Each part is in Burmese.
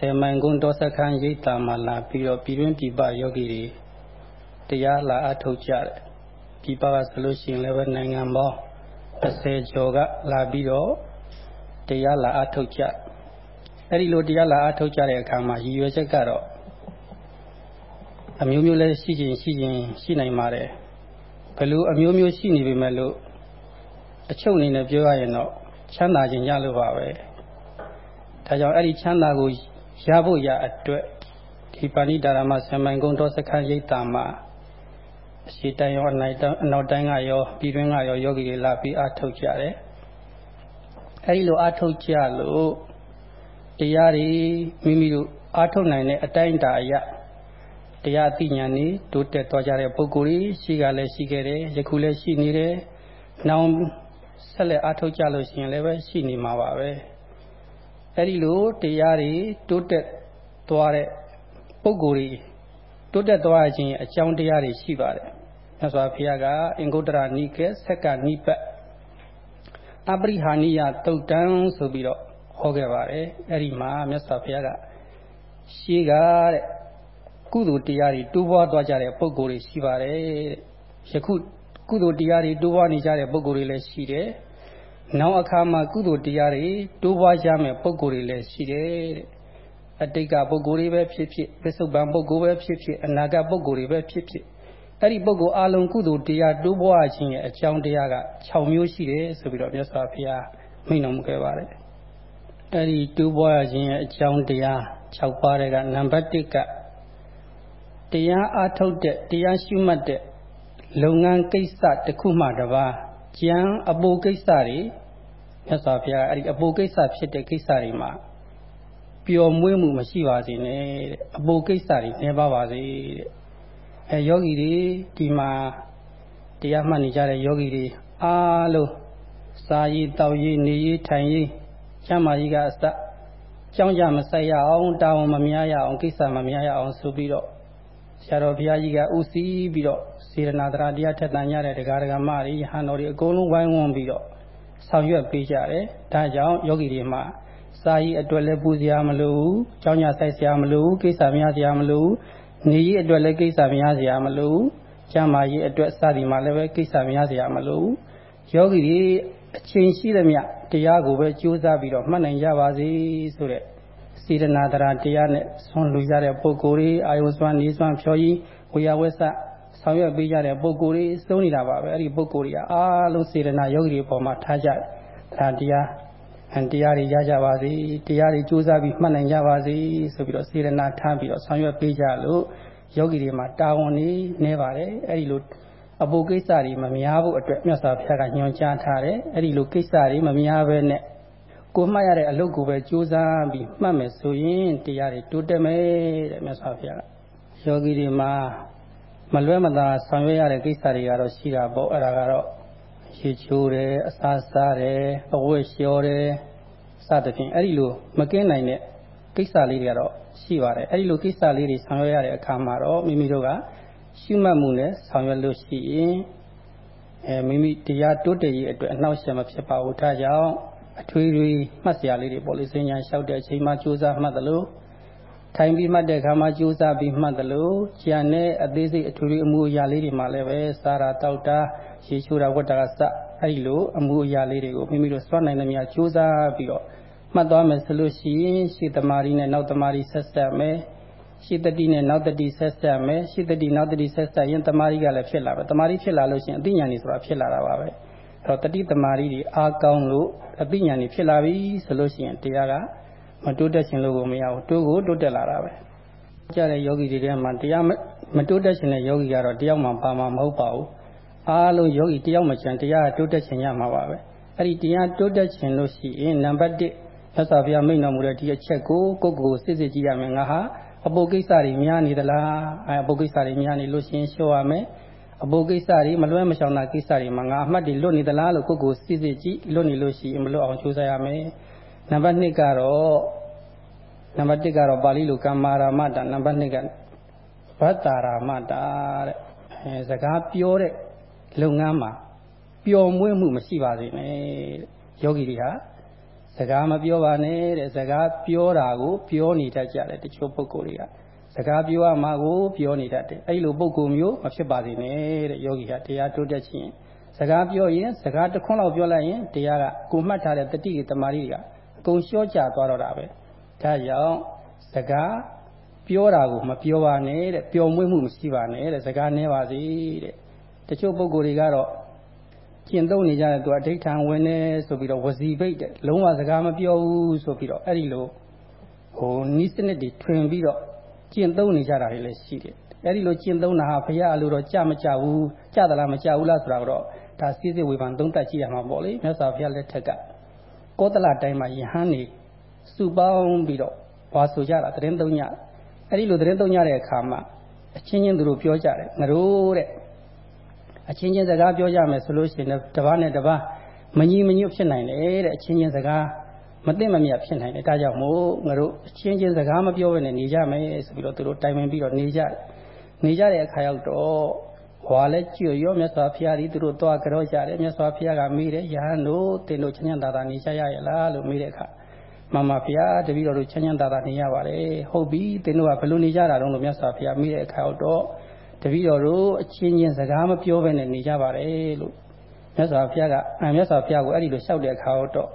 ဆယ်မိုင်ကုန်းတောစခန်းရိပ်သာမှာလာပြီးတော့ပြည်တွင်းပြည်ပယောဂီတွေတရားလာအထုတ်ကြတယ်ပြည်ပကဆိုလို့ရှိရင်လည်းပဲနိုင်ငံပေါင်း30ကျော်ကလာပြီးတော့တရားလာအထုတ်ကြအဲ့ဒီလိုတရားလာအထုတ်ကြတဲ့အခါမှာရည်ရွယ်ချက်ကတော့အမျိုးမျိုးလည်းရှိခြင်းရှိခြင်းရှိနိုင်ပါတယ်ဘယ်လိုအမျိုးမျိုးရှိနေပေမဲ့လို့အချုပ်အနေနဲ့ပြောရရင်တော့ချမ်းသာခြင်းရလို့ပါပဲဒါကြောင့်အဲ့ဒီချမ်းသာကို ရဖို့ရအတွက်ဒီပါဏိတာရမဆံမိုင်ကုန်းတော်စခန်းရိပ်တာမှာအရှိတိုင်းရောအနိုင်အနောက်တိုင်းကရောပြည်တွင်းကရောယောဂီတွေလာပြီးအားထုတ်ကြတယ်အဲဒီလိုအားထုတ်ကြလို့တရားတွေမိမိတို့အားထုတ်နိုင်တဲ့အတိုင်းအတာအရတရားသိဉာဏ်นี่တိုးတက်သွားကြတဲ့ပုဂ္ဂိုလ်ကြီးရှိကလည်းရှိခဲ့တယ်ယခုလည်းရှိနေတယ်နောက်ဆက်လက်အားထုတ်ကြလို့ရှိရင်လည်းပဲရှိနေမှာပါပဲ အဲ့ဒီလိုတရားတွေတိုးတက်သွားတဲ့ပုဂ္ဂိုလ်တွေတိုးတက်သွားခြင်းအကြောင်းတရားတွေရှိပါတယ်မြတ်စွာဘုရားကအင်္ဂုတ္တရနိကေဆက်ကနိပတ်အပရိဟာနိယတုတ်တံဆိုပြီးတော့ဟောခဲ့ပါတယ်အဲ့ဒီမှာမြတ်စွာဘုရားကရှိကတဲ့ကုသိုလ်တရားတွေတိုးပွားသွားကြတဲ့ပုဂ္ဂိုလ်တွေရှိပါတယ်တဲ့ယခုကုသိုလ်တရားတွေတိုးပွားနေကြတဲ့ပုဂ္ဂိုလ်တွေလည်းရှိတယ် နောက်အခါမှာ ကုသိုလ်တရားတွေ တိုးပွားကြမဲ့ပုဂ္ဂိုလ်တွေလည်း ရှိတယ်တဲ့ အတိတ်က ပုဂ္ဂိုလ်တွေပဲဖြစ်ဖြစ် ပစ္စုပန် ပုဂ္ဂိုလ်ပဲဖြစ်ဖြစ် အနာဂတ် ပုဂ္ဂိုလ်တွေပဲဖြစ်ဖြစ် အဲ့ဒီပုဂ္ဂိုလ်အလုံး ကုသိုလ်တရား တိုးပွားခြင်းရဲ့ အကြောင်းတရားက6မျိုးရှိတယ်ဆိုပြီးတော့ မြတ်စွာဘုရား မိန့်တော်မူခဲ့ပါတယ် အဲ့ဒီ တိုးပွားခြင်းရဲ့ အကြောင်းတရား6ပါးတဲ့ကနံပါတ်1ကတရားအားထုတ်တဲ့ တရားရှုမှတ်တဲ့ လုပ်ငန်းကိစ္စတစ်ခုမှတပါး ကြံအပိုကိစ္စတွေမြတ်စွာဘုရားအဲ့ဒီအပိုကိစ္စဖြစ်တဲ့ကိစ္စတွေမှာပျော်မွေးမှုမရှိပါစေနဲ့တဲ့အပိုကိစ္စတွေနေပါပါစေတဲ့အဲယောဂီတွေဒီမှာတရားမှတ်နေကြတဲ့ယောဂီတွေအားလုံးစာရေးတောက်ရေးနေရေးထိုင်ရေးချမ်းမာရေးကအစကြောင်းကြမဆိုင်ရအောင်တာဝန်မများရအောင်ကိစ္စမများရအောင်ဆိုပြီးတော့ ဆရာတော်ဘုရားကြီးကဥစည်းပြီးတော့စေရနာတရားတရားထက်တန်ကြတဲ့တရားဒဂမတွေဟန်တော်တွေအကုန်လုံးဝိုင်းဝန်းပြီးတော့ဆောင်ရွက်ပေးကြတယ်ဒါကြောင့်ယောဂီတွေမှာစာရေးအတွက်လည်းပူစရာမလိုဘူးကြောင်းကြဆိုင်စရာမလိုဘူးကိစ္စများစရာမလိုဘူးနေရေးအတွက်လည်းကိစ္စများစရာမလိုဘူးကျမ်းမာရေးအတွက်စသည်မှာလည်းပဲကိစ္စများစရာမလိုဘူးယောဂီတွေအချိန်ရှိသမျှတရားကိုပဲကြိုးစားပြီးတော့မှတ်နိုင်ကြပါစေဆိုတဲ့ စေတနာတရားတရားနဲ့ဆွမ်းလူရတဲ့ပုဂ္ဂိုလ်တွေအာယုစွမ်းနေစွမ်းဖြောကြီးဝေယဝဆဆောင်ရွက်ပေးကြတဲ့ပုဂ္ဂိုလ်တွေစုံနေတာပါပဲအဲ့ဒီပုဂ္ဂိုလ်တွေကအားလုံးစေတနာယောဂီတွေပေါ်မှာထားကြတယ်ဒါတရားတရားတွေရကြပါစေတရားတွေကြိုးစားပြီးမှတ်နိုင်ကြပါစေဆိုပြီးတော့စေတနာထားပြီးတော့ဆောင်ရွက်ပေးကြလို့ယောဂီတွေမှာတာဝန်နေနေပါတယ်အဲ့ဒီလိုအပုကိစ္စတွေမများဖို့အတွက်မြတ်စွာဘုရားကညွှန်ကြားထားတယ်အဲ့ဒီလိုကိစ္စတွေမများဘဲနဲ့ ကိုမှတ်ရတဲ့အလုပ်ကိုပဲကြိုးစားပြီးမှတ်မယ်ဆိုရင်တရားတွေတိုးတက်မယ်တဲ့မြတ်စွာဘုရားကယောဂီတွေမှာမလွဲမသာဆောင်ရွက်ရတဲ့ကိစ္စတွေကတော့ရှိတာပေါ့အဲ့ဒါကတော့ရေချိုးတယ်အစာစားတယ်အဝတ်လျှော်တယ်စသဖြင့်အဲ့ဒီလိုမကင်းနိုင်တဲ့ကိစ္စလေးတွေကတော့ရှိပါတယ်အဲ့ဒီလိုကိစ္စလေးတွေဆောင်ရွက်ရတဲ့အခါမှာတော့မိမိတို့ကရှုမှတ်မှုနဲ့ဆောင်ရွက်လို့ရှိရင်အဲမိမိတရားတိုးတက်ရေးအတွက်အနှောက်အယှက်မဖြစ်ပါဘူးဒါကြောင့် အထွေထွေမှတ်စရာလေးတွေပေါ့လေစဉ်းညာလျှောက်တဲ့အချိန်မှာကြိုးစားမှတ်သလိုထိုင်ပြီးမှတ်တဲ့အခါမှာကြိုးစားပြီးမှတ်သလိုကြံတဲ့အသေးစိတ်အထွေထွေအမှုအရာလေးတွေမှာလည်းပဲစားတာတောက်တာရေချိုးတာဝတ်တာကစအဲ့ဒီလိုအမှုအရာလေးတွေကိုမိမိတို့စွန့်နိုင်သမျှကြိုးစားပြီးတော့မှတ်သွားမယ်ဆိုလို့ရှိရင်ရှေ့သမารီနဲ့နောက်သမารီဆက်ဆက်မယ်ရှေ့တတိနဲ့နောက်တတိဆက်ဆက်မယ်ရှေ့တတိနောက်တတိဆက်ဆက်ရင်သမารီကလည်းဖြစ်လာပဲသမารီဖြစ်လာလို့ရှိရင်အသိဉာဏ်ကြီးဆိုတာဖြစ်လာတာပါပဲအဲ့တော့တတိသမารီတွေအားကောင်းလို့ အသိဉာဏ်ကြီးဖြစ်လာပြီဆိုလို့ရှိရင်တရားကမတိုးတက်ခြင်းလို့ကိုမရဘူးတိုးကိုတိုးတက်လာတာပဲကြတဲ့ယောဂီတွေထဲမှာတရားမတိုးတက်ခြင်းတဲ့ယောဂီကတော့တယောက်မှပါမှာမဟုတ်ပါဘူးအားလုံးယောဂီတယောက်မှချန်တရားတိုးတက်ခြင်းရမှာပါပဲအဲ့ဒီတရားတိုးတက်ခြင်းလို့ရှိရင်နံပါတ်1မြတ်စွာဘုရားမိန့်တော်မူတဲ့ဒီအချက်ကိုကိုယ့်ကိုယ်စစ်စစ်ကြည့်ရမယ်ငါဟာအပုတ်ကိစ္စတွေများနေသလားအဲအပုတ်ကိစ္စတွေများနေလို့ရှိရင်ရှော့ရမယ် အပုတ်ကိစ္စတွေမလွဲမရှောင်တာကိစ္စတွေမှာငါအမှတ်တွေလွတ်နေသလားလို့ကိုယ့်ကိုယ်စစ်စစ်ကြည့်လွတ်နေလို့ရှိရင်မလွတ်အောင်ကြိုးစားရမယ်နံပါတ်2ကတော့နံပါတ်1ကတော့ပါဠိလိုကမ္မာရာမတာနံပါတ်2ကဘတ်တာရာမတာတဲ့အဲစကားပြောတဲ့လုပ်ငန်းမှာပျော်မွေ့မှုမရှိပါစေနဲ့ယောဂီတွေဟာစစကားမပြောပါနဲ့တဲ့စကားပြောတာကို ပြောနေတတ်ကြတယ်တချို့ပုဂ္ဂိုလ်တွေက စကားပြောရမှာကိုပြောနေတတ်တယ်အဲ့လိုပုဂ္ဂိုလ်မျိုးမဖြစ်ပါစေနဲ့တဲ့ယောဂီဟာတရားတိုးတက်ခြင်းစကားပြောရင်စကားတစ်ခွန်းလောက်ပြောလိုက်ရင်တရားကကိုမှတ်ထားတဲ့တတိတမာရီတွေကအကုန်လျှော့ကျသွားတော့တာပဲဒါကြောင့်စကားပြောတာကိုမပြောပါနဲ့တဲ့ပျော်မွေ့မှုမရှိပါနဲ့တဲ့စကားနည်းပါစေတဲ့တချို့ပုဂ္ဂိုလ်တွေကတော့ကျင့်သုံးနေကြတဲ့သူအဋိဌံဝင်နေဆိုပြီးတော့ဝစီပိတ်တဲ့လုံးဝစကားမပြောဘူးဆိုပြီးတော့အဲ့ဒီလိုဟိုနီးစနစ်တွေထွင်ပြီးတော့ ကျင့်သုံးနေကြတာတွေလည်းရှိတယ်အဲ့ဒီလိုကျင့်သုံးတာဟာဘုရားအလိုတော့ကြမကြဘူးကြသလားမကြဘူးလားဆိုတာတော့ဒါစိစိဝေဖန်သုံးသပ်ကြည့်ရမှာပေါ့လေမြတ်စွာဘုရားလက်ထက်ကကောသလတိုင်းမှာယဟန်နေစုပေါင်းပြီးတော့ဘာဆိုကြတာတရင်သုံးညအဲ့ဒီလိုတရင်သုံးညတဲ့အခါမှာအချင်းချင်းသူတို့ပြောကြတယ်ငရိုးတဲ့အချင်းချင်းစကားပြောကြမယ်ဆိုလို့ရှိရင်တပားနဲ့တပားမညီမညွတ်ဖြစ်နိုင်တယ်တဲ့အချင်းချင်းစကား မသိမမြတ်ဖြစ်နိုင်တယ်ဒါကြောင့်မို့ငါတို့အချင်းချင်းစကားမပြောဘဲနဲ့နေကြမယ်ဆိုပြီးတော့သူတို့တိုင်ပင်ပြီးတော့နေကြတယ်နေကြတဲ့အခါရောက်တော့ဟွာလဲကြွရောမြတ်စွာဘုရားကြီးသူတို့သွားကြောကြတယ်မြတ်စွာဘုရားကမေးတယ်ယဟန်တို့တင်တို့ချမ်းချမ်းသာသာနေကြရရဲ့လားလို့မေးတဲ့အခါမမဘုရားတပည့်တော်တို့ချမ်းချမ်းသာသာနေရပါတယ်ဟုတ်ပြီတင်တို့ကဘယ်လိုနေကြတာတုံးလို့မြတ်စွာဘုရားမေးတဲ့အခါတော့တပည့်တော်တို့အချင်းချင်းစကားမပြောဘဲနဲ့နေကြပါတယ်လို့မြတ်စွာဘုရားကအမြတ်စွာဘုရားကိုအဲ့ဒီလိုလျှောက်တဲ့အခါတော့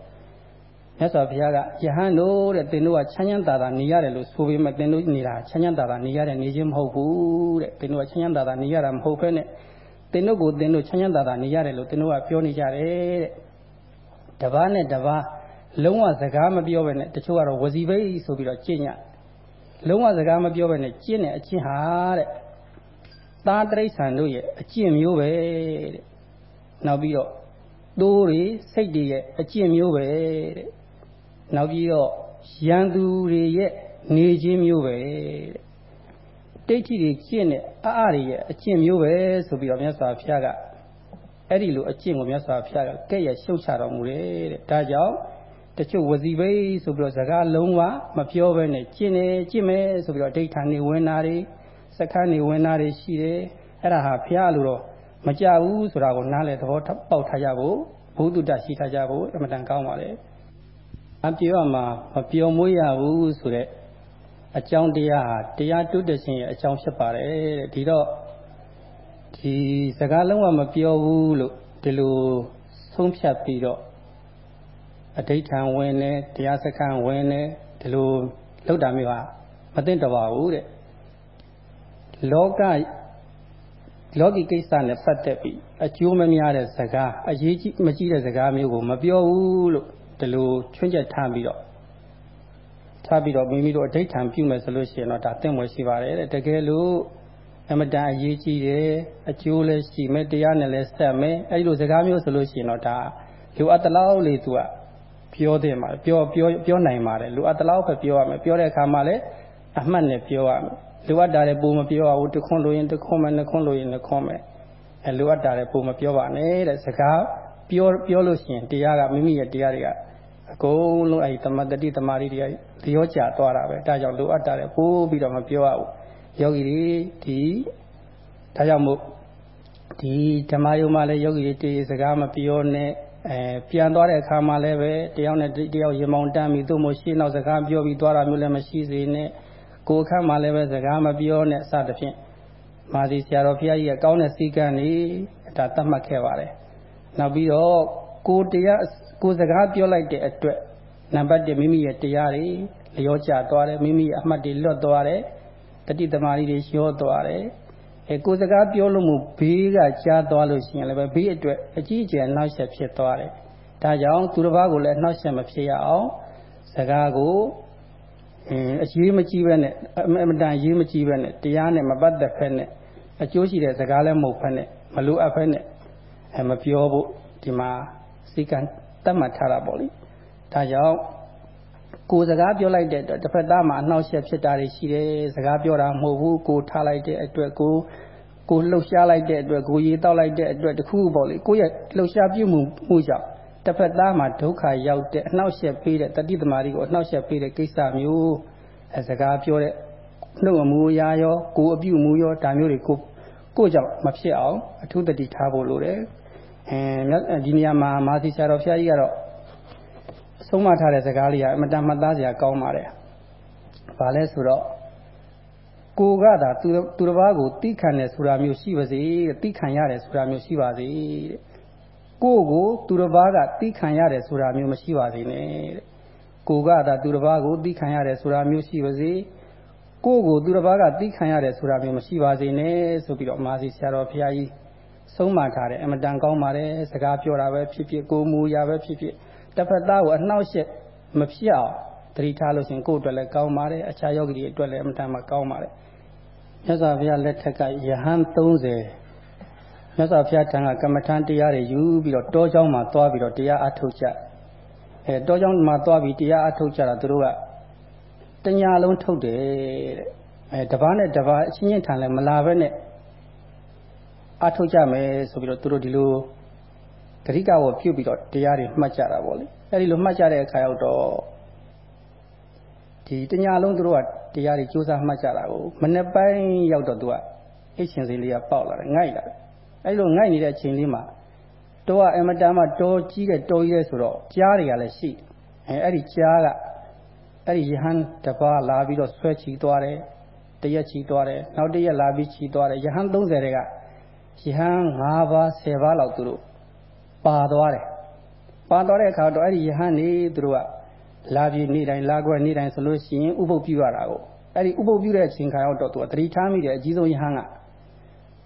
မြတ်စွာဘုရားကယဟန်တို့တဲ့သင်တို့ကချမ်းချမ်းသာသာနေရတယ်လို့ဆိုပေမဲ့သင်တို့နေတာချမ်းချမ်းသာသာနေရတဲ့နေခြင်းမဟုတ်ဘူးတဲ့သင်တို့ကချမ်းချမ်းသာသာနေရတာမဟုတ်ဘဲနဲ့သင်တို့ကိုသင်တို့ချမ်းချမ်းသာသာနေရတယ်လို့သင်တို့ကပြောနေကြတယ်တဲ့တပားနဲ့တပားလုံးဝစကားမပြောဘဲနဲ့တချို့ကတော့ဝစီဘိတ်ဆိုပြီးတော့ကျင့်ညလုံးဝစကားမပြောဘဲနဲ့ကျင့်တဲ့အကျင့်ဟာတဲ့သားတိရစ္ဆာန်တို့ရဲ့အကျင့်မျိုးပဲတဲ့နောက်ပြီးတော့သိုးတွေစိတ်တွေရဲ့အကျင့်မျိုးပဲတဲ့ နောက်ပြီးတော့ရန်သူတွေရဲ့နေခြင်းမျိုးပဲတဲ့တိတ်ထိတွေကျင့်တဲ့အအတွေရဲ့အကျင့်မျိုးပဲဆိုပြီးတော့မြတ်စွာဘုရားကအဲ့ဒီလိုအကျင့်ကိုမြတ်စွာဘုရားကကဲ့ရဲ့ရှုတ်ချတော်မူတယ်တဲ့ဒါကြောင့်တချို့ဝစီဘိတ်ဆိုပြီးတော့စကားလုံးဝမပြောဘဲနဲ့ကျင့်နေကျင့်မယ်ဆိုပြီးတော့ဒိဋ္ဌာန်နေဝင်တာတွေစခန်းနေဝင်တာတွေရှိတယ်အဲ့ဒါဟာဘုရားလိုတော့မကြဘူးဆိုတာကိုနားလည်သဘောပေါက်ထားကြဖို့ဘုဒ္ဓတရှိထားကြဖို့အမှန်တန်ကောင်းပါလေ အပြောမှာမပြောမွေးရဘူးဆိုတဲ့အကြောင်းတရားဟာတရားတုတ္တရှင်ရဲ့အကြောင်းဖြစ်ပါတယ်တဲ့ဒီတော့ဒီစကားလုံးဝမပြောဘူးလို့ဒီလိုဆုံးဖြတ်ပြီးတော့အဋိဌံဝင်နေတရားစခန်းဝင်နေဒီလိုလောက်တာမျိုးဟာမသိတော့ပါဘူးတဲ့လောကလောကီကိစ္စနဲ့ပတ်သက်ပြီးအကျိုးမများတဲ့စကားအရေးကြီးမကြီးတဲ့စကားမျိုးကိုမပြောဘူးလို့ ဒီလိုချွင်းချက်ထားပြီးတော့ထားပြီးတော့မိမိတို့အဋိဌံပြုမယ်ဆိုလို့ရှိရင်တော့ဒါသင့်ွယ်ရှိပါတယ်တဲ့တကယ်လို့အမတန်အရေးကြီးတယ်အကျိုးလည်းရှိမယ်တရားနဲ့လည်းဆက်မယ်အဲဒီလိုစကားမျိုးဆိုလို့ရှိရင်တော့ဒါလိုအပ်တလောက်လေသူကပြောတဲ့မှာပြောပြောပြောနိုင်ပါတယ်လိုအပ်တလောက်ပဲပြောရမယ်ပြောတဲ့အခါမှာလည်းအမှတ်နဲ့ပြောရမယ်လိုအပ်တာလည်းပုံမပြောရဘူးတခွန်းလို့ရင်တခွန်းမယ်နှစ်ခွန်းလို့ရင်နှစ်ခွန်းမယ်အဲလိုအပ်တာလည်းပုံမပြောပါနဲ့တဲ့စကားပြောပြောလို့ရှိရင်တရားကမိမိရဲ့တရားတွေက အကုန်လုံးအဲဒီတမတတိတမာရီတွေလျောကျသွားတာပဲဒါကြောင့်လိုအပ်တာလည်းပို့ပြီးတော့မပြောရဘူးယောဂီတွေဒီဒါကြောင့်မို့ဒီဓမ္မယုံမှာလည်းယောဂီတွေတေစကားမပြောနဲ့အဲပြန်သွားတဲ့အခါမှာလည်းပဲတယောက်နဲ့တယောက်ရင်မောင်တမ်းပြီးသို့မဟုတ်ရှင်းနောက်စကားပြောပြီးသွားတာမျိုးလည်းမရှိစေနဲ့ကိုယ်ခန့်မှလည်းပဲစကားမပြောနဲ့စသဖြင့်မာသီဆရာတော်ဘုရားကြီးကကောင်းတဲ့စည်းကမ်းတွေဒါသတ်မှတ်ခဲ့ပါတယ်နောက်ပြီးတော့ကိုတရား ကိုစကားပြောလိုက်တဲ့အတွက်နံပါတ်1မိမိရဲ့တရားတွေလျောကျသွားတယ်မိမိရဲ့အမှတ်တွေလွတ်သွားတယ်တတိသမารီတွေလျောသွားတယ်အဲကိုစကားပြောလို့မှုဘေးကကြားသွားလို့ရှိရင်လည်းပဲဘေးအတွက်အကြီးအကျယ်နှောက်ယှက်ဖြစ်သွားတယ်ဒါကြောင့်သူတစ်ပါးကိုလည်းနှောက်ယှက်မဖြစ်ရအောင်စကားကိုအင်းအရေးမကြီးပဲနဲ့အမတန်ရေးမကြီးပဲနဲ့တရားနဲ့မပတ်သက်ဖက်နဲ့အကျိုးရှိတဲ့စကားလည်းမဟုတ်ဖက်နဲ့မလိုအပ်ဖက်နဲ့အဲမပြောဖို့ဒီမှာစိတ်က တတ်မှတ်ထားတာပေါ့လေဒါကြောင့်ကိုယ်စကားပြောလိုက်တဲ့အတွက်တစ်ဖက်သားမှာအနှောက်အယှက်ဖြစ်တာတွေရှိတယ်စကားပြောတာမဟုတ်ဘူးကိုထားလိုက်တဲ့အတွက်ကိုကိုလှုပ်ရှားလိုက်တဲ့အတွက်ကိုရေတောက်လိုက်တဲ့အတွက်တခုပေါ့လေကိုရဲ့လှုပ်ရှားပြုမှုမှုကြောင့်တစ်ဖက်သားမှာဒုက္ခရောက်တဲ့အနှောက်အယှက်ပေးတဲ့တတိသမารီကိုအနှောက်အယှက်ပေးတဲ့ကိစ္စမျိုးအဲစကားပြောတဲ့နှုတ်အမူအရာရောကိုအပြုမူရောဒါမျိုးတွေကိုကိုကြောင့်မဖြစ်အောင်အထူးတတိထားဖို့လိုတယ် အဲဒီနေရာမှာမာသီဆရာတော်ဖျားကြီးကတော့ဆုံးမထားတဲ့စကားလေးကအမတန်မှတ်သားစရာကောင်းပါတယ်။ဘာလဲဆိုတော့ကိုကသာသူသူတစ်ပါးကိုတိခံတယ်ဆိုတာမျိုးရှိပါစေတိခံရတယ်ဆိုတာမျိုးရှိပါစေတဲ့ကိုကိုသူတစ်ပါးကတိခံရတယ်ဆိုတာမျိုးမရှိပါစေနဲ့တဲ့ကိုကသာသူတစ်ပါးကိုတိခံရတယ်ဆိုတာမျိုးရှိပါစေကိုကိုသူတစ်ပါးကတိခံရတယ်ဆိုတာမျိုးမရှိပါစေနဲ့ဆိုပြီးတော့မာစီဆရာတော်ဘုရားကြီး ဆုံးမထားတယ်အမတန်ကောင်းပါတယ်စကားပြောတာပဲဖြစ်ဖြစ်ကိုမူရာပဲဖြစ်ဖြစ်တစ်ဖက်သားကိုအနှောက်အယှက်မဖြစ်အောင်တတိထားလို့ရှင်ကိုယ့်အတွက်လည်းကောင်းပါတယ်အခြားယောဂီတွေအတွက်လည်းအမတန်မှကောင်းပါတယ်မြတ်စွာဘုရားလက်ထက်ကယဟန်30မြတ်စွာဘုရားထံကကမ္မထံတရားတွေယူပြီးတော့တောเจ้าမှာသွားပြီးတော့တရားအထုတ်ကြအဲတောเจ้าမှာသွားပြီးတရားအထုတ်ကြတာသူတို့ကတညာလုံးထုတ်တယ်တဲ့အဲတပားနဲ့တပားအချင်းချင်းထံလည်းမလာဘဲနဲ့ အထုတ်ကြမယ်ဆိုပြီးတော့သူတို့ဒီလိုဂရိကဝပြုတ်ပြီးတော့တရားတွေမှတ်ကြတာပေါ့လေအဲဒီလိုမှတ်ကြတဲ့အခါရောက်တော့ဒီတညာလုံးသူတို့ကတရားတွေစူးစမ်းမှတ်ကြတာကိုမနေ့ပိုင်းရောက်တော့သူကအိတ်ရှင်စီလေးကပေါက်လာတယ်ငိုက်လာတယ်အဲဒီလိုငိုက်နေတဲ့အချိန်လေးမှာတောကအမတန်မှတောကြီးတဲ့တောကြီးတဲ့ဆိုတော့ကြားတွေကလည်းရှိအဲအဲ့ဒီကြားကအဲ့ဒီယဟန်တပါးလာပြီးတော့ဆွဲချီသွားတယ်တရက်ချီသွားတယ်နောက်တရက်လာပြီးချီသွားတယ်ယဟန်30တွေက ယဟန်5ပါး10ပါးလောက်သူတို့ပါသွားတယ်ပါသွားတဲ့အခါတော့အဲ့ဒီယဟန်နေသူတို့ကလာပြီးနေ့တိုင်းလာခွက်နေ့တိုင်းဆိုလို့ရှိရင်ဥပုပ်ပြုရတာကိုအဲ့ဒီဥပုပ်ပြုတဲ့အချိန်ခါရောက်တော့သူကတတိထားမိတယ်အကြီးဆုံးယဟန်က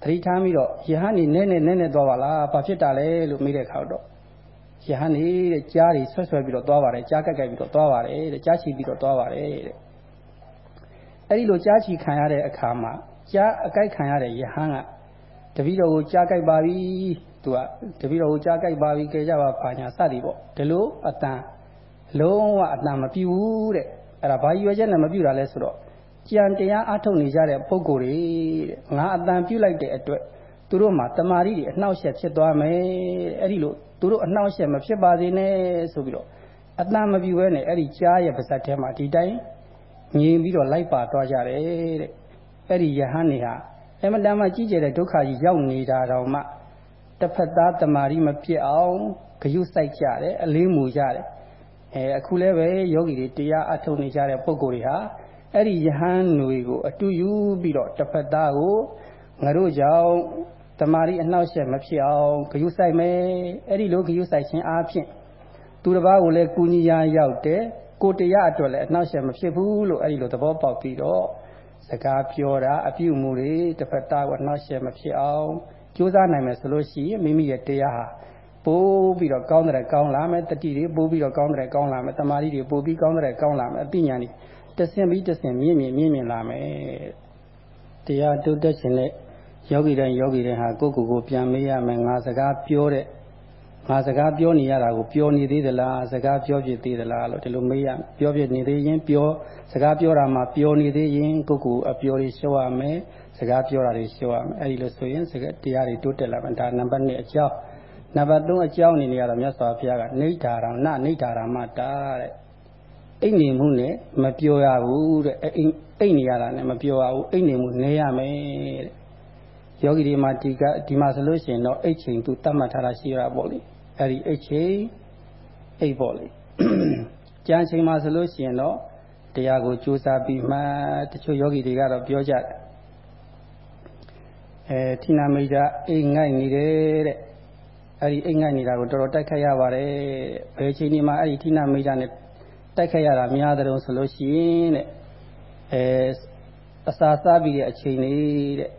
တတိထားပြီးတော့ယဟန်နေနဲနဲနဲနဲသွားပါလားဘာဖြစ်တာလဲလို့မေးတဲ့အခါတော့ယဟန်နေတဲ့ကြားတွေဆွဲဆွဲပြီးတော့သွားပါတယ်ကြားကက်ကက်ပြီးတော့သွားပါတယ်တဲ့ကြားချီပြီးတော့သွားပါတယ်တဲ့အဲ့ဒီလိုကြားချီခံရတဲ့အခါမှာကြားအကိုက်ခံရတဲ့ယဟန်က တပည့်တော်ကိုကြားကိုက်ပါပြီသူကတပည့်တော်ကိုကြားကိုက်ပါပြီကြကြပါပါညာစသည်ပေါ့ဒီလိုအတန်လုံးဝအတန်မပြူဘူးတဲ့အဲ့ဒါဘာရွယ်ချက်နဲ့မပြူတာလဲဆိုတော့ကြံတရားအထုတ်နေကြတဲ့ပုံကိုယ်တွေတဲ့ငါအတန်ပြုတ်လိုက်တဲ့အတွက်သူတို့မှာတမာရီတွေအနှောက်အယှက်ဖြစ်သွားမယ်အဲ့ဒီလိုသူတို့အနှောက်အယှက်မဖြစ်ပါစေနဲ့ဆိုပြီးတော့အတန်မပြူဘဲနဲ့အဲ့ဒီကြားရဲ့ပါဇက်ထဲမှာဒီတိုင်းငြိမ်ပြီးတော့လိုက်ပါသွားကြတယ်တဲ့အဲ့ဒီယဟန်နေဟာ အမတန်မှကြီးကျယ်တဲ့ဒုက္ခကြီးရောက်နေတာတောင်မှတစ်ဖက်သားတမာရီမဖြစ်အောင်ဂယုစိုက်ကြတယ်အလေးမူကြတယ်အဲအခုလည်းပဲယောဂီတွေတရားအထုတ်နေကြတဲ့ပုဂ္ဂိုလ်တွေဟာအဲ့ဒီယဟန်ຫນွေကိုအတူယူပြီးတော့တစ်ဖက်သားကိုငါတို့ကြောင့်တမာရီအနှောက်အယှက်မဖြစ်အောင်ဂယုစိုက်မယ်အဲ့ဒီလိုဂယုစိုက်ခြင်းအားဖြင့်သူတစ်ပါးကိုလည်းကုညီရာရောက်တယ်ကိုတရားအတွက်လည်းအနှောက်အယှက်မဖြစ်ဘူးလို့အဲ့ဒီလိုသဘောပေါက်ပြီးတော့ စကားပြောတာအပြုအမူတွေတစ်ဖက်သားကိုအနှောက်အယှက်မဖြစ်အောင်ကြိုးစားနိုင်မယ်ဆိုလို့ရှိရင်မိမိရဲ့တရားဟာပိုးပြီးတော့ကောင်းတဲ့ကောင်းလာမယ်တတိတွေပိုးပြီးတော့ကောင်းတဲ့ကောင်းလာမယ်တမာရီတွေပိုးပြီးကောင်းတဲ့ကောင်းလာမယ်အသိဉာဏ်တွေတဆင်ပြီးတဆင်မြင့်မြင့်မြင့်မြင့်လာမယ်တရားတုတ်တက်ခြင်းနဲ့ယောဂီတိုင်းယောဂီတိုင်းဟာကိုယ့်ကိုယ်ကိုပြန်မေးရမယ်ငါစကားပြောတဲ့ ငါစကားပြောနေရတာကိုပြောနေသေးသလားစကားပြောဖြစ်သေးသလားလို့ဒီလိုမေးရပြောဖြစ်နေသေးရင်ပြောစကားပြောတာမှပြောနေသေးရင်ကိုယ့်ကိုယ်အပြောတွေရှော့ရမယ်စကားပြောတာတွေရှော့ရမယ်အဲဒီလိုဆိုရင်စကားတရားတွေတိုးတက်လာမယ်ဒါနံပါတ်1အကြောင်းနံပါတ်3အကြောင်းအနေနဲ့ကတော့မြတ်စွာဘုရားကနေဋ္ဌာရဏနေဋ္ဌာရမတာတဲ့အိတ်နေမှုနဲ့မပြောရဘူးတဲ့အိတ်အိတ်နေရတာနဲ့မပြောရဘူးအိတ်နေမှုနေရမယ်တဲ့ယောဂီတွေမှာဒီကဒီမှာဆိုလို့ရှိရင်တော့အိတ်ချိန်သူတတ်မှတ်ထားတာရှိရပါလိမ့် အဲ့ဒီအိတ်ချိန်အိတ်ပေါ့လေကြံချိန်မှာဆိုလို့ရှိရင်တော့တရားကိုကြိုးစားပြီးမှတချို့ယောဂီတွေကတော့ပြောကြတယ်အဲထိနာမိတ်တာအိတ်ငိုက်နေတယ်တဲ့အဲ့ဒီအိတ်ငိုက်နေတာကိုတော်တော်တိုက်ခတ်ရပါတယ်ဘယ်ချိန်ဒီမှာအဲ့ဒီထိနာမိတ်တာနဲ့တိုက်ခတ်ရတာများတဲ့ုံဆိုလို့ရှိရင်တဲ့အဲအစာစားပြီးတဲ့အချိန်လေးတဲ့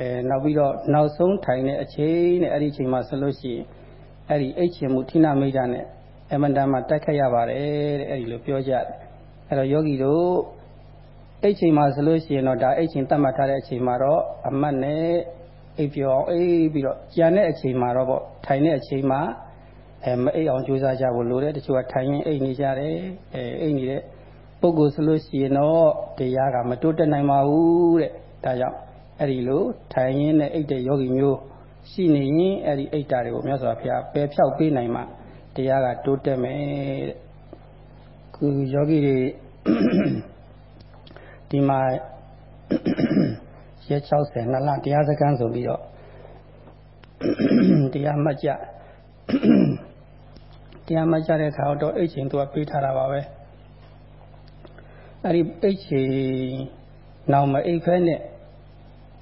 အဲနောက်ပြီးတော့နောက်ဆုံးထိုင်တဲ့အချိန်နဲ့အဲ့ဒီအချိန်မှာဆိုလို့ရှိရင် အဲ့ဒီအိတ်ချင်မှုထိနာမိတ်တာနဲ့အမန္တမှာတိုက်ခတ်ရပါတယ်တဲ့အဲ့ဒီလိုပြောကြတယ်အဲ့တော့ယောဂီတို့အိတ်ချိန်မှာဆိုလို့ရှိရင်တော့ဒါအိတ်ချိန်တတ်မှတ်ထားတဲ့အချိန်မှာတော့အမတ်နဲ့အိပ်ပြောအောင်အေးပြီးတော့ကြံတဲ့အချိန်မှာတော့ပေါ့ထိုင်တဲ့အချိန်မှာအဲမအိပ်အောင်ကြိုးစားကြဖို့လိုတယ်တချို့ကထိုင်ရင်အိပ်နေကြတယ်အဲအိပ်နေတဲ့ပုဂ္ဂိုလ်ဆိုလို့ရှိရင်တော့တရားကမတိုးတက်နိုင်ပါဘူးတဲ့ဒါကြောင့်အဲ့ဒီလိုထိုင်ရင်းနဲ့အိပ်တဲ့ယောဂီမျိုး ရှိနေရင်အဲ့ဒီအိတ်တာတွေကိုမြတ်စွာဘုရားပယ်ဖြောက်ပေးနိုင်မှတရားကတိုးတက်မယ်တဲ့ခုယောဂီတွေဒီမှာရက်60နှစ်လတရားစခန်းဆိုပြီးတော့တရားမှတ်ကြတရားမှကြတဲ့အခါတော့အိတ်ချိန်သူကပေးထားတာပါပဲအဲ့ဒီအိတ်ချိန်နောက်မအိတ်ဖဲနဲ့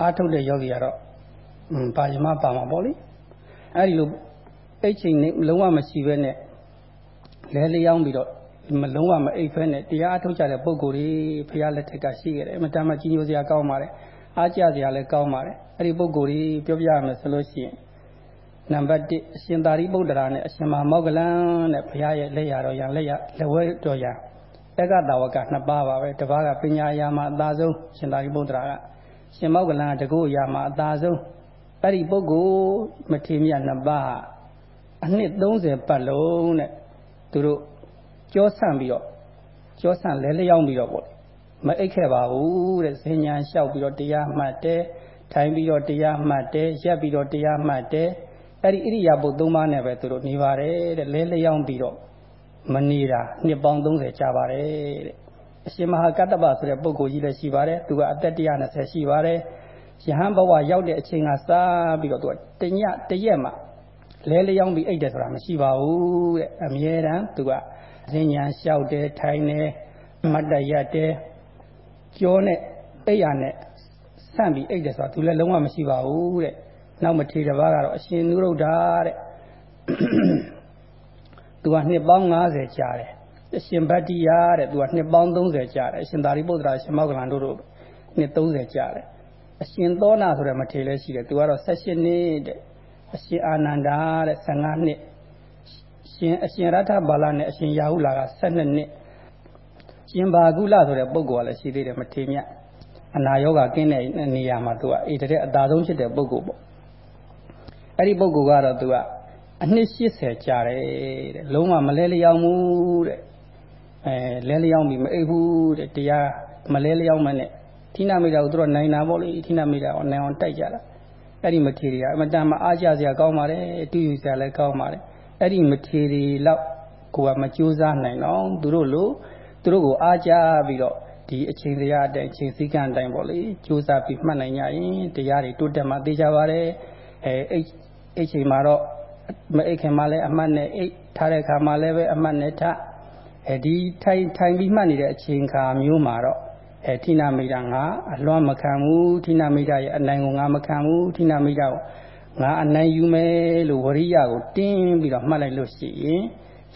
အားထုတ်တဲ့ယောဂီကတော့อืม ပါရမပါမှာပေါ့လေအဲ့ဒီလိုအိတ်ချိန်နဲ့လုံးဝမရှိဘဲနဲ့လဲလျောင်းပြီးတော့မလုံးဝမအိတ်ဖဲနဲ့တရားအထုတ်ကြတဲ့ပုံကိုယ်ကြီးဖရာလက်ထက်ကရှိခဲ့တယ်အမတန်မှကြီးညိုစရာကောင်းပါတယ်အားကြစရာလည်းကောင်းပါတယ်အဲ့ဒီပုံကိုယ်ကြီးပြောပြရမယ်ဆိုလို့ရှိရင်နံပါတ်1အရှင်သာရိပုတ္တရာနဲ့အရှင်မမောဂလန်နဲ့ဘုရားရဲ့လက်ရတော်ရံလက်ရလက်ဝဲတော်ရံတက္ကတာဝကနှစ်ပါးပါပဲတစ်ပါးကပညာအရာမှာအသာဆုံးရှင်သာရိပုတ္တရာကရှင်မောဂလန်ကတကုအရာမှာအသာဆုံး အဲ့ဒီပုဂ္ဂိုလ်မထေမြတ်နှစ်ပါးအနှစ်30ပတ်လုံးနဲ့သူတို့ကြောဆန့်ပြီးတော့ကြောဆန့်လဲလျောင်းပြီးတော့ပေါ့မအိတ်ခဲ့ပါဘူးတဲ့ဇင်ညာလျှောက်ပြီးတော့တရားမှတ်တယ်ထိုင်ပြီးတော့တရားမှတ်တယ်ရက်ပြီးတော့တရားမှတ်တယ်အဲ့ဒီဣရိယာပုတ်သုံးပါးနဲ့ပဲသူတို့နေပါတယ်တဲ့လဲလျောင်းပြီးတော့မနေတာနှစ်ပေါင်း30ကြာပါတယ်တဲ့အရှင်မဟာကတ္တပဆိုတဲ့ပုဂ္ဂိုလ်ကြီးလည်းရှိပါတယ်သူကအသက်120ရှိပါတယ် ယဟန်ဘဝရောက်တဲ့အချိန်ကစပြီးတော့သူကတညတရက်မှလဲလျောင်းပြီးအိတ်တယ်ဆိုတာမရှိပါဘူးတဲ့အမြဲတမ်းသူကဈဉ္ညာလျှောက်တယ်ထိုင်တယ်မတ်တရက်တယ်ကြောနဲ့အိယာနဲ့ဆန့်ပြီးအိတ်တယ်ဆိုတာသူလည်းလုံးဝမရှိပါဘူးတဲ့နောက်မထေရဘာကတော့အရှင်နုရုဒ္ဓတဲ့သူကနှစ်ပေါင်း90ကြာတယ်အရှင်ဗတ္တိယတဲ့သူကနှစ်ပေါင်း30ကြာတယ်အရှင်သာရိပုတ္တရာရှင်မောက္ကလန်တို့တို့နှစ်30ကြာတယ် အရှင်သောနာဆိုတဲ့မထေရလည်းရှိတယ်သူကတော့18နှစ်တဲ့အရှင်အာနန္ဒာတဲ့15နှစ်ရှင်အရှင်ရထဘာလနဲ့အရှင်ရာဟုလာက12နှစ်ရှင်ဘာကုလဆိုတဲ့ပုဂ္ဂိုလ်ကလည်းရှိသေးတယ်မထေမြတ်အနာယောဂကင်းတဲ့နေရာမှာသူကအေးတဲ့အသာဆုံးဖြစ်တဲ့ပုဂ္ဂိုလ်ပေါ့အဲ့ဒီပုဂ္ဂိုလ်ကတော့သူကအနှစ်80ကြာတယ်တဲ့လုံးဝမလဲလျောင်းဘူးတဲ့အဲလဲလျောင်းပြီးမအိပ်ဘူးတဲ့တရားမလဲလျောင်းမနဲ့ ဌိနမိတာကိုသူတို့နိုင်တာပေါ့လေဌိနမိတာကိုနိုင်အောင်တိုက်ကြတာအဲ့ဒီမထေရီကအမတန်မှအားကြစရာကောင်းပါတယ်တူယူစရာလည်းကောင်းပါတယ်အဲ့ဒီမထေရီလောက်ကိုကမကြိုးစားနိုင်တော့သူတို့လိုသူတို့ကိုအားကြပြီးတော့ဒီအချိန်တရားအတိုင်းအချိန်စည်းကမ်းအတိုင်းပေါ့လေကြိုးစားပြီးမှတ်နိုင်ကြရင်တရားတွေတိုးတက်မှသိကြပါတယ်အဲအဲ့အဲ့ချိန်မှာတော့မအိတ်ခင်မှာလည်းအမှတ်နဲ့အိတ်ထားတဲ့အခါမှာလည်းပဲအမှတ်နဲ့ထားအဲဒီထိုင်ထိုင်ပြီးမှတ်နေတဲ့အချိန်ခါမျိုးမှာတော့ အဲဌိနမိတာငါအလွမ်းမခံဘူးဌိနမိတာရဲ့အနိုင်ကိုငါမခံဘူးဌိနမိတာကိုငါအနိုင်ယူမယ်လို့ဝရိယကိုတင်းပြီးတော့မှတ်လိုက်လို့ရှိရင်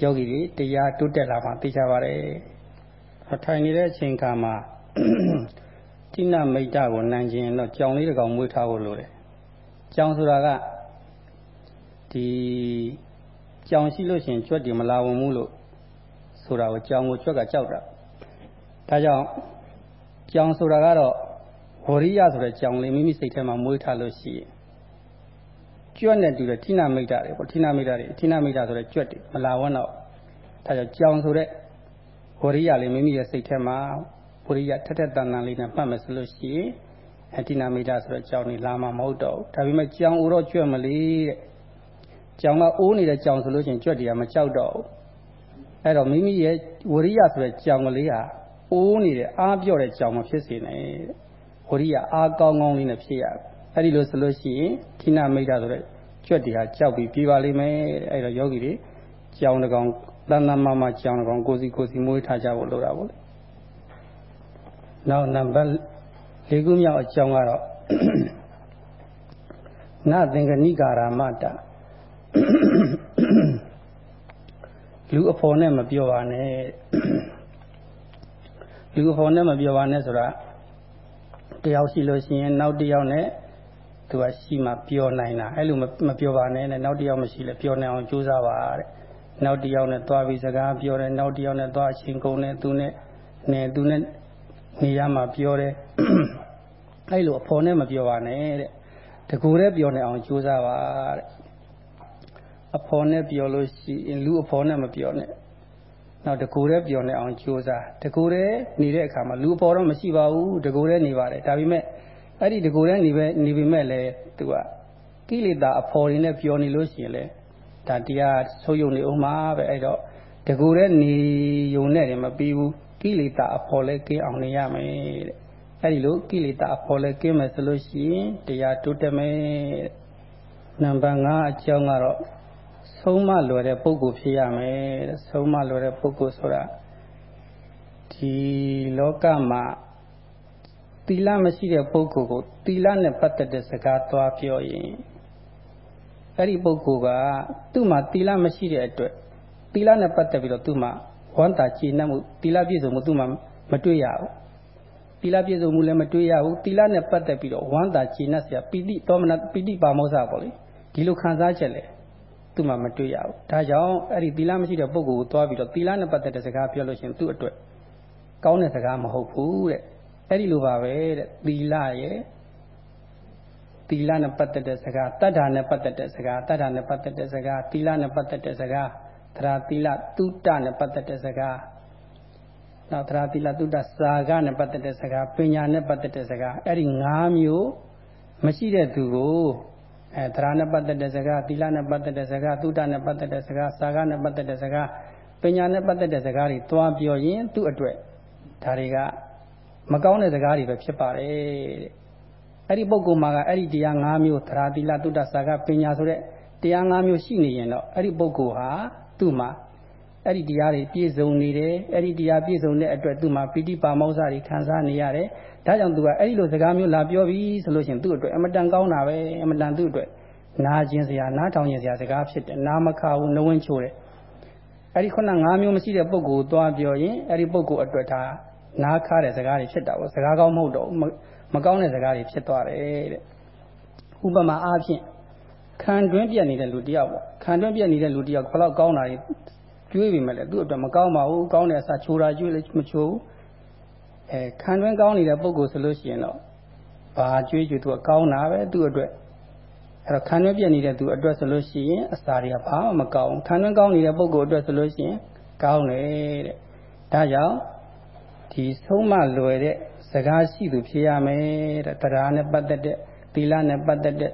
ယောဂီတွေတရားတိုးတက်လာမှသိကြပါတယ်ထိုင်နေတဲ့အချိန်ခါမှာဌိနမိတာကိုနိုင်ခြင်းတော့ကြောင်လေးတစ်ကောင်မွေးထားဖို့လိုတယ်ကြောင်ဆိုတာကဒီကြောင်ရှိလို့ရှိရင်ကြွက်တွေမလာဝင်ဘူးလို့ဆိုတာကိုကြောင်ကိုကြွက်ကကြောက်တာဒါကြောင့် ကြောင်ဆိုတာကတော့ဝရိယဆိုတဲ့ကြောင်လေးမိမိစိတ်ထဲမှာမွေးထားလို့ရှိရင်ကြွက်နဲ့တူတဲ့ဌိနမိတ်တာတွေပေါ့ဌိနမိတ်တာတွေဌိနမိတ်တာဆိုတဲ့ကြွက်တွေမလာဝန်းတော့ဒါကြောင့်ကြောင်ဆိုတဲ့ဝရိယလေးမိမိရဲ့စိတ်ထဲမှာဝရိယထက်ထက်တန်တန်လေးနဲ့မှတ်မယ်ဆိုလို့ရှိရင်အတိနာမိတာဆိုတော့ကြောင်နေလာမှာမဟုတ်တော့ဘူးဒါပေမဲ့ကြောင်ဦးတော့ကြွက်မလေးတဲ့ကြောင်ကအိုးနေတဲ့ကြောင်ဆိုလို့ချင်းကြွက်တွေကမကြောက်တော့ဘူးအဲ့တော့မိမိရဲ့ဝရိယဆိုတဲ့ကြောင်ကလေးဟာ အိုးနေတဲ့အားပြော့တဲ့ကြောင်မဖြစ်စေနဲ့ဝရိယအားကောင်းကောင်းလေးနဲ့ဖြစ်ရအဲ့ဒီလိုဆိုလို့ရှိရင်ဌိနမိတ်တာဆိုတဲ့ကြွက်တွေဟာကြောက်ပြီးပြေးပါလိမ့်မယ်အဲ့တော့ယောဂီတွေကြောင်တကောင်တန်တန်မမကြောင်တကောင်ကိုစီကိုစီမွေးထားကြဖို့လိုတာပေါ့လေနောက်နံပါတ်၄ခုမြောက်အကြောင်းကတော့နသင်္ကနိကာရမတလူအဖော်နဲ့မပြောပါနဲ့ လူအဖော်နဲ့မပြောပါနဲ့ဆိုတာတယောက်ရှိလို့ရှိရင်နောက်တယောက်နဲ့သူကရှိမှပြောနိုင်တာအဲ့လိုမပြောပါနဲ့နောက်တယောက်မရှိလဲပြောနိုင်အောင်ကြိုးစားပါတဲ့နောက်တယောက်နဲ့သွားပြီးစကားပြောတယ်နောက်တယောက်နဲ့သွားအချင်းကုန်တယ်သူနဲ့နေသူနဲ့နေရမှာပြောတယ်အဲ့လိုအဖော်နဲ့မပြောပါနဲ့တဲ့တကူတဲ့ပြောနေအောင်ကြိုးစားပါတဲ့အဖော်နဲ့ပြောလို့ရှိရင်လူအဖော်နဲ့မပြောနဲ့ နောက်တကူတဲ့ပြောနေအောင်ကြိုးစားတကူတဲ့နေတဲ့အခါမှာလူအဖော်တော့မရှိပါဘူးတကူတဲ့နေပါတယ်ဒါပေမဲ့အဲ့ဒီတကူတဲ့နေပဲနေပေမဲ့လည်းသူကကိလေသာအဖော်တွေနဲ့ပြောနေလို့ရှိရင်လေဒါတရားဆိုးယုံနေအောင်မှာပဲအဲ့တော့တကူတဲ့နေယုံနဲ့မပြီးဘူးကိလေသာအဖော်လဲကင်းအောင်နေရမယ်တဲ့အဲ့ဒီလိုကိလေသာအဖော်လဲကင်းမယ်ဆိုလို့ရှိရင်တရားတိုးတက်မယ်နံပါတ်5အကြောင်းကတော့ ဆုံးမလွယ်တဲ့ပုဂ္ဂိုလ်ဖြစ်ရမယ်တဲ့ဆုံးမလွယ်တဲ့ပုဂ္ဂိုလ်ဆိုတာဒီလောကမှာသီလမရှိတဲ့ပုဂ္ဂိုလ်ကိုသီလနဲ့ပတ်သက်တဲ့စကားသွားပြောရင်အဲ့ဒီပုဂ္ဂိုလ်ကသူ့မှာသီလမရှိတဲ့အတွက်သီလနဲ့ပတ်သက်ပြီးတော့သူ့မှာဝမ်းသာကျေနပ်မှုသီလပြည့်စုံမှုသူ့မှာမတွေ့ရဘူးသီလပြည့်စုံမှုလည်းမတွေ့ရဘူးသီလနဲ့ပတ်သက်ပြီးတော့ဝမ်းသာကျေနပ်စရာပိဋိသောမနပိဋိပါမောဇပေါ့လေဒီလိုခံစားချက်လေ သူ့မှာမတွေ့ရဘူးဒါကြောင့်အဲ့ဒီသီလမရှိတဲ့ပုဂ္ဂိုလ်ကိုသွားပြီးတော့သီလနဲ့ပတ်သက်တဲ့စကားပြောလို့ရှိရင်သူ့အတွက်ကောင်းတဲ့စကားမဟုတ်ဘူးတဲ့အဲ့ဒီလိုပါပဲတဲ့သီလရဲ့သီလနဲ့ပတ်သက်တဲ့စကားတတ္ထာနဲ့ပတ်သက်တဲ့စကားတတ္ထာနဲ့ပတ်သက်တဲ့စကားသီလနဲ့ပတ်သက်တဲ့စကားသရသီလတုတ္တနဲ့ပတ်သက်တဲ့စကားနောက်သရသီလတုတ္တစာကနဲ့ပတ်သက်တဲ့စကားပညာနဲ့ပတ်သက်တဲ့စကားအဲ့ဒီ၅မျိုးမရှိတဲ့သူကို အဲသရနဲ့ပတ်သက်တဲ့စကားသီလနဲ့ပတ်သက်တဲ့စကားတုတ္တနဲ့ပတ်သက်တဲ့စကားစာကနဲ့ပတ်သက်တဲ့စကားပညာနဲ့ပတ်သက်တဲ့စကားတွေတွားပြောရင်သူ့အတွက်ဒါတွေကမကောင်းတဲ့စကားတွေပဲဖြစ်ပါတယ်တဲ့အဲ့ဒီပုဂ္ဂိုလ်မှာကအဲ့ဒီတရား၅မျိုးသရသီလတုတ္တစာကပညာဆိုတဲ့တရား၅မျိုးရှိနေရင်တော့အဲ့ဒီပုဂ္ဂိုလ်ဟာသူ့မှာ အဲ့ဒီတရားတွေပြည့်စုံနေတယ်အဲ့ဒီတရားပြည့်စုံတဲ့အတွက်သူ့မှာပိဋိပါမောဇ္ဇတွေခံစားနေရတယ်ဒါကြောင့်သူကအဲ့ဒီလိုစကားမျိုးလာပြောပြီးဆိုလို့ရှိရင်သူ့အတွက်အမတန်ကောင်းတာပဲအမတန်သူ့အတွက်နာကျင်စရာနားထောင်ကျင်စရာစကားဖြစ်တယ်နားမခဘူးနှဝင်းချိုးတယ်အဲ့ဒီခုန၅မျိုးမရှိတဲ့ပုဂ္ဂိုလ်ကိုသွားပြောရင်အဲ့ဒီပုဂ္ဂိုလ်အတွက်ဒါနားခါတဲ့စကားတွေဖြစ်တာပေါ့စကားကောင်းမဟုတ်တော့မကောင်းတဲ့စကားတွေဖြစ်သွားတယ်တဲ့ဥပမာအားဖြင့်ခံတွင်းပြက်နေတဲ့လူတယောက်ပေါ့ခံတွင်းပြက်နေတဲ့လူတယောက်ဘယ်တော့ကောင်းတာတွေ ကျွေးပြီမဲ့လေသူ့အတွက်မကောင်းပါဘူးကောင်းတဲ့အစားချိုးတာကျွေးလည်းမချိုးဘူးအဲခံတွင်းကောင်းနေတဲ့ပုံကိုဆိုလို့ရှိရင်တော့ဘာကျွေးကျွေးသူကကောင်းတာပဲသူ့အတွက်အဲ့တော့ခံတွင်းပြက်နေတဲ့သူအတွက်ဆိုလို့ရှိရင်အစာတွေကဘာမှမကောင်းခံတွင်းကောင်းနေတဲ့ပုံကိုအတွက်ဆိုလို့ရှိရင်ကောင်းတယ်တဲ့ဒါကြောင့်ဒီဆုံးမလွယ်တဲ့စကားရှိသူဖြစ်ရမယ်တဲ့တရားနဲ့ပတ်သက်တဲ့သီလနဲ့ပတ်သက်တဲ့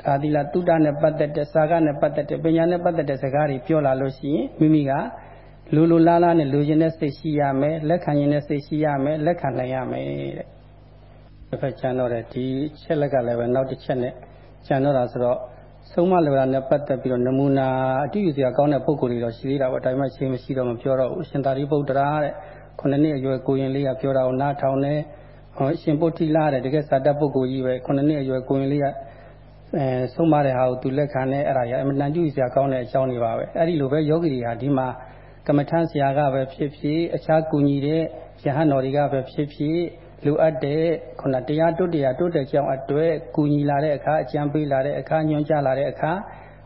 သာသီလတုဒ္ဒနဲ့ပတ်သက်တဲ့စာကနဲ့ပတ်သက်တဲ့ပညာနဲ့ပတ်သက်တဲ့စကားတွေပြောလာလို့ရှိရင်မိမိကလူလူလားလားနဲ့လူကျင်တဲ့စိတ်ရှိရမယ်လက်ခံရင်တဲ့စိတ်ရှိရမယ်လက်ခံနိုင်ရမယ်တဲ့တစ်ဖက်ချမ်းတော့တဲ့ဒီချက်လက်ကလည်းပဲနောက်တစ်ချက်နဲ့ချမ်းတော့တာဆိုတော့ဆုံးမလောရာနဲ့ပတ်သက်ပြီးတော့နမူနာအတူယူစရာကောင်းတဲ့ပုံကိုယ်တွေတော့ရှိသေးတာပေါ့ဒါပေမဲ့ချင်းမရှိတော့မပြောတော့ဘူးရှင်သာရိပုတ္တရာတဲ့ခုနှစ်နှစ်အရွယ်ကိုရင်လေးကပြောတာကိုနားထောင်နေဟောရှင်ပုတ္တိလာတဲ့တကယ်စာတတ်ပုဂ္ဂိုလ်ကြီးပဲခုနှစ်နှစ်အရွယ်ကိုရင်လေးက အဲဆုံးမတဲ့ဟာကိုသူလက်ခံနေအဲ့ဒါရအမတန်ကြည့်စရာကောင်းတဲ့အကြောင်းတွေပါပဲအဲ့ဒီလိုပဲယောဂီတွေဟာဒီမှာကမ္မထမ်းဆရာကပဲဖြစ်ဖြစ်အခြားကူညီတဲ့ယဟန်တော်တွေကပဲဖြစ်ဖြစ်လိုအပ်တဲ့ခုနတရားတုတ်တရားတုတ်တဲ့ကြောင်းအတွက်ကူညီလာတဲ့အခါအကြံပေးလာတဲ့အခါညွှန်ကြားလာတဲ့အခါ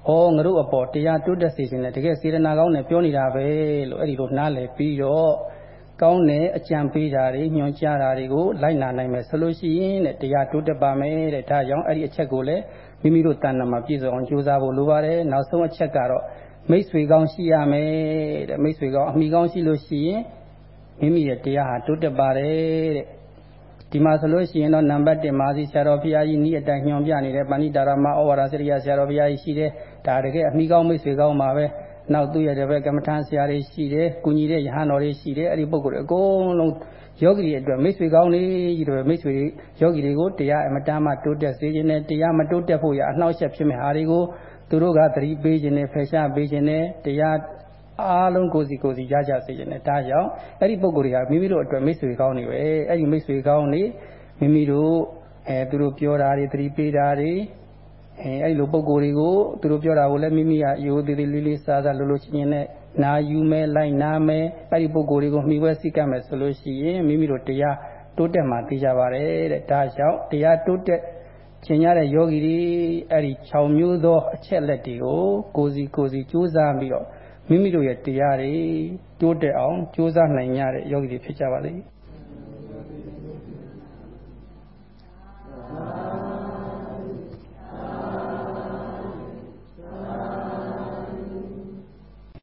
ဩငါတို့အပေါ်တရားတုတ်တဲ့စီစဉ်တဲ့တကယ်စေတနာကောင်းနဲ့ပြောနေတာပဲလို့အဲ့ဒီလိုနားလည်ပြီးတော့ကောင်းတဲ့အကြံပေးတာတွေညွှန်ကြားတာတွေကိုလိုက်နာနိုင်မယ်ဆိုလို့ရှိရင်တဲ့တရားတိုးတက်ပါမယ်တဲ့ဒါကြောင့်အဲ့ဒီအချက်ကိုလည်း မိမိတို့တဏ္ဍာမှာပြည့်စုံအောင်ကြိုးစားဖို့လိုပါတယ်နောက်ဆုံးအချက်ကတော့မိတ်ဆွေကောင်းရှိရမယ်တဲ့မိတ်ဆွေကောင်းအမိကောင်းရှိလို့ရှိရင်မိမိရဲ့တရားဟာတိုးတက်ပါတယ်တဲ့ဒီမှာဆိုလို့ရှိရင်တော့နံပါတ်1မာစီဆရာတော်ဘုရားကြီးဤအတိုင်းညွှန်ပြနေတဲ့ပဏိတာရမဩဝါဒစရိယဆရာတော်ဘုရားကြီးရှိတယ်ဒါတကယ်အမိကောင်းမိတ်ဆွေကောင်းပါပဲနောက်သူ့ရဲ့တပည့်ကမ္မထမ်းဆရာတွေရှိတယ်ကုညီတဲ့ယဟန်တော်တွေရှိတယ်အဲ့ဒီပုဂ္ဂိုလ်တွေအကုန်လုံး ယောဂီတွေအတွက်မိတ်ဆွေကောင်းတွေကြီးတွေမိတ်ဆွေယောဂီတွေကိုတရားအမတမ်းမှတိုးတက်စေခြင်းနဲ့တရားမတိုးတက်ဖို့ရအနှောက်အယှက်ဖြစ်မဲ့ဟာတွေကိုသူတို့ကသတိပေးခြင်းနဲ့ဖယ်ရှားပေးခြင်းနဲ့တရားအားလုံးကိုစီကိုစီရကြစေခြင်းနဲ့ဒါကြောင့်အဲ့ဒီပုဂ္ဂိုလ်တွေကမိမိတို့အတွက်မိတ်ဆွေကောင်းတွေပဲအဲ့ဒီမိတ်ဆွေကောင်းတွေမိမိတို့အဲသူတို့ပြောတာတွေသတိပေးတာတွေအဲအဲ့လိုပုံကိုယ်တွေကိုသူတို့ပြောတာကိုလည်းမိမိကရိုးသေးသေးလေးလေးစားစားလှလို့ချင်းချင်းနဲ့ နာယူမယ်လိုက်နာမယ်အဲ့ဒီပုံကိုယ်တွေကိုမှီဝဲစိတ်ကပ်မယ်ဆိုလို့ရှိရင်မိမိတို့တရားတိုးတက်မှသိကြပါတယ်တဲ့ဒါကြောင့်တရားတိုးတက်ခြင်းရတဲ့ယောဂီတွေအဲ့ဒီ6မျိုးသောအချက်လက်တွေကိုကိုစီကိုစီကြိုးစားပြီးတော့မိမိတို့ရဲ့တရားတွေတိုးတက်အောင်ကြိုးစားနိုင်ကြတဲ့ယောဂီတွေဖြစ်ကြပါလိမ့်